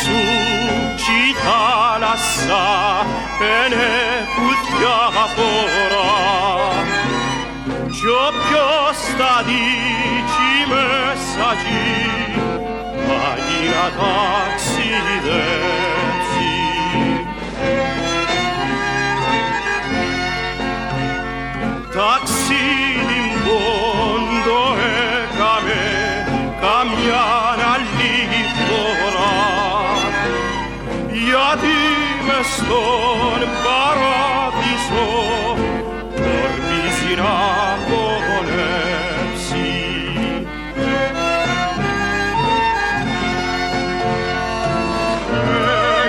σου κι θάλασσα είναι πουθιά φορά κι όποιος θα δει κι μέσα κι πάλι να ταξιδεύει. Ti me sto in paradiso Orbisina conepsi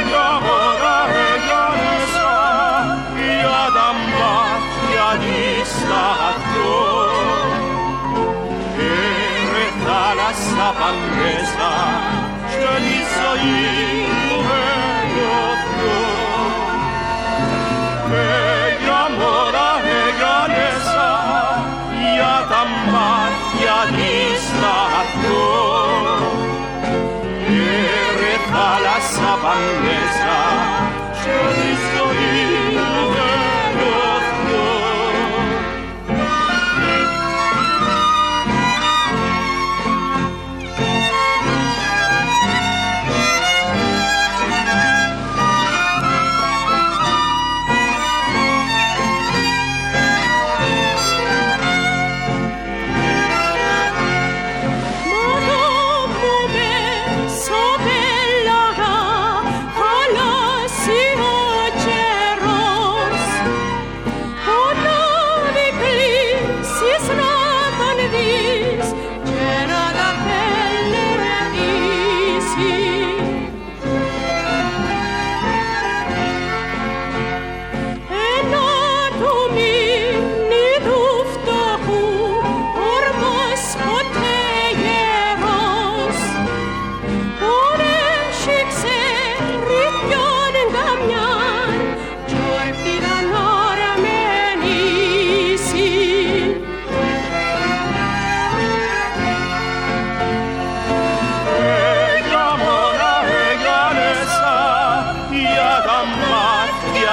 Ella ora ella ne sa Ja damma ja di stato sapangesa Je li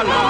الله.